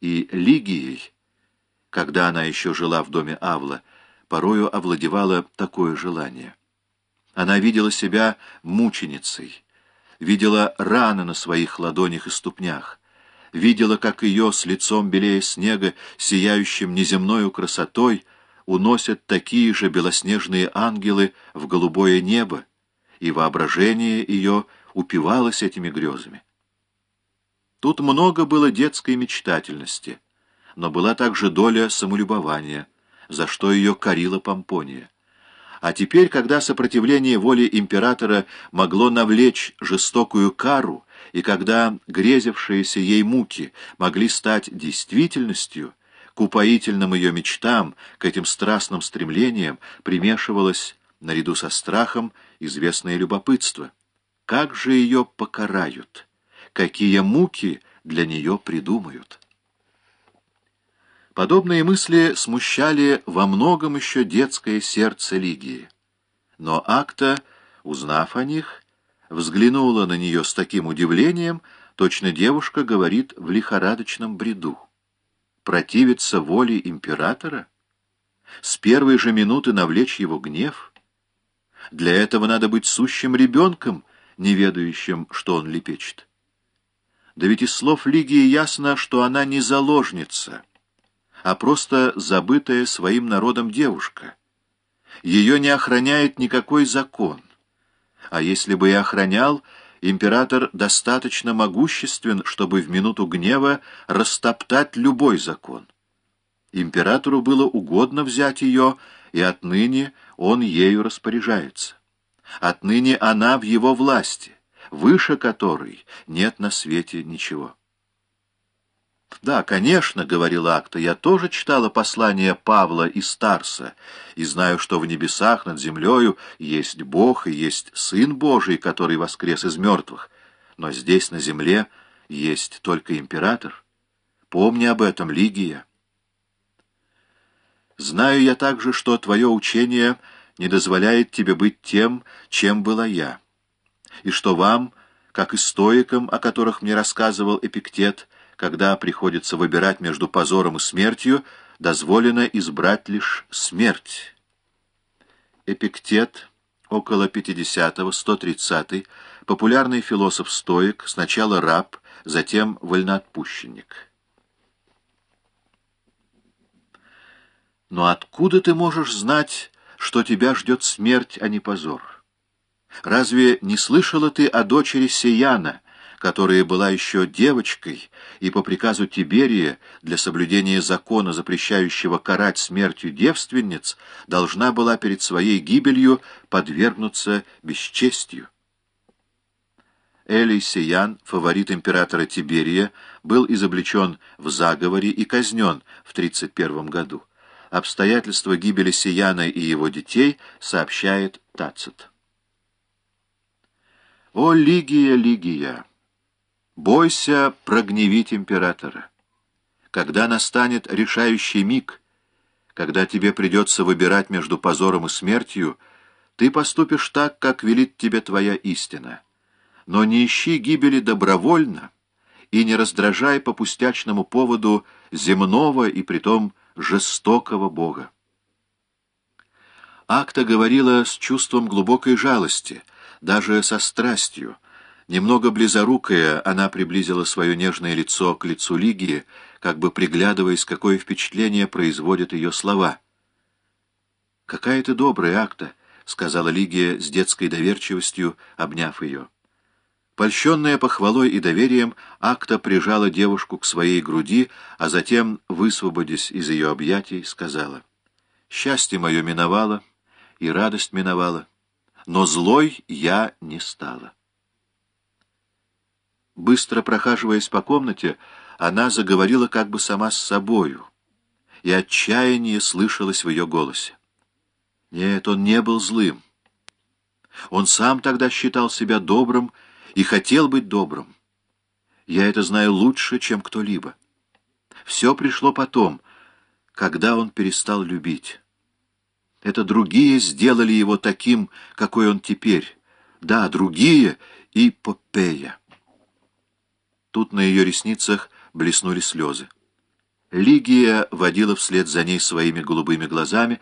и Лигией, когда она еще жила в доме Авла, порою овладевало такое желание. Она видела себя мученицей, видела раны на своих ладонях и ступнях, видела, как ее с лицом белее снега, сияющим неземною красотой, уносят такие же белоснежные ангелы в голубое небо, и воображение ее упивалось этими грезами. Тут много было детской мечтательности, но была также доля самолюбования, за что ее корила Помпония. А теперь, когда сопротивление воли императора могло навлечь жестокую кару, и когда грезившиеся ей муки могли стать действительностью, к упоительным ее мечтам, к этим страстным стремлениям примешивалось, наряду со страхом, известное любопытство. Как же ее покарают? Какие муки для нее придумают? Подобные мысли смущали во многом еще детское сердце Лигии. Но Акта, узнав о них, взглянула на нее с таким удивлением, точно девушка говорит в лихорадочном бреду. Противиться воле императора? С первой же минуты навлечь его гнев? Для этого надо быть сущим ребенком, не ведающим, что он лепечет. Да ведь из слов Лигии ясно, что она не заложница, а просто забытая своим народом девушка. Ее не охраняет никакой закон. А если бы и охранял, император достаточно могуществен, чтобы в минуту гнева растоптать любой закон. Императору было угодно взять ее, и отныне он ею распоряжается. Отныне она в его власти, выше которой нет на свете ничего. «Да, конечно», — говорила Акта, — «я тоже читала послание Павла и Старса, и знаю, что в небесах над землею есть Бог и есть Сын Божий, который воскрес из мертвых, но здесь, на земле, есть только император. Помни об этом, Лигия». Знаю я также, что твое учение не дозволяет тебе быть тем, чем была я, и что вам, как и стоикам, о которых мне рассказывал Эпиктет, когда приходится выбирать между позором и смертью, дозволено избрать лишь смерть. Эпиктет, около 50-130, популярный философ-стоик, сначала раб, затем вольноотпущенник. Но откуда ты можешь знать, что тебя ждет смерть, а не позор? Разве не слышала ты о дочери Сияна, которая была еще девочкой, и по приказу Тиберия для соблюдения закона, запрещающего карать смертью девственниц, должна была перед своей гибелью подвергнуться бесчестью? Элий Сиян, фаворит императора Тиберия, был изобличен в заговоре и казнен в 31 году обстоятельства гибели Сияна и его детей сообщает Тацит. «О, Лигия, Лигия! Бойся прогневить императора. Когда настанет решающий миг, когда тебе придется выбирать между позором и смертью, ты поступишь так, как велит тебе твоя истина. Но не ищи гибели добровольно и не раздражай по пустячному поводу земного и притом жестокого Бога. Акта говорила с чувством глубокой жалости, даже со страстью. Немного близорукая, она приблизила свое нежное лицо к лицу Лигии, как бы приглядываясь, какое впечатление производят ее слова. «Какая ты добрая, Акта!» — сказала Лигия с детской доверчивостью, обняв ее. Польщенная похвалой и доверием, Акта прижала девушку к своей груди, а затем, высвободясь из ее объятий, сказала, «Счастье мое миновало, и радость миновала, но злой я не стала». Быстро прохаживаясь по комнате, она заговорила как бы сама с собою, и отчаяние слышалось в ее голосе. Нет, он не был злым. Он сам тогда считал себя добрым и хотел быть добрым. Я это знаю лучше, чем кто-либо. Все пришло потом, когда он перестал любить. Это другие сделали его таким, какой он теперь. Да, другие и Попея. Тут на ее ресницах блеснули слезы. Лигия водила вслед за ней своими голубыми глазами,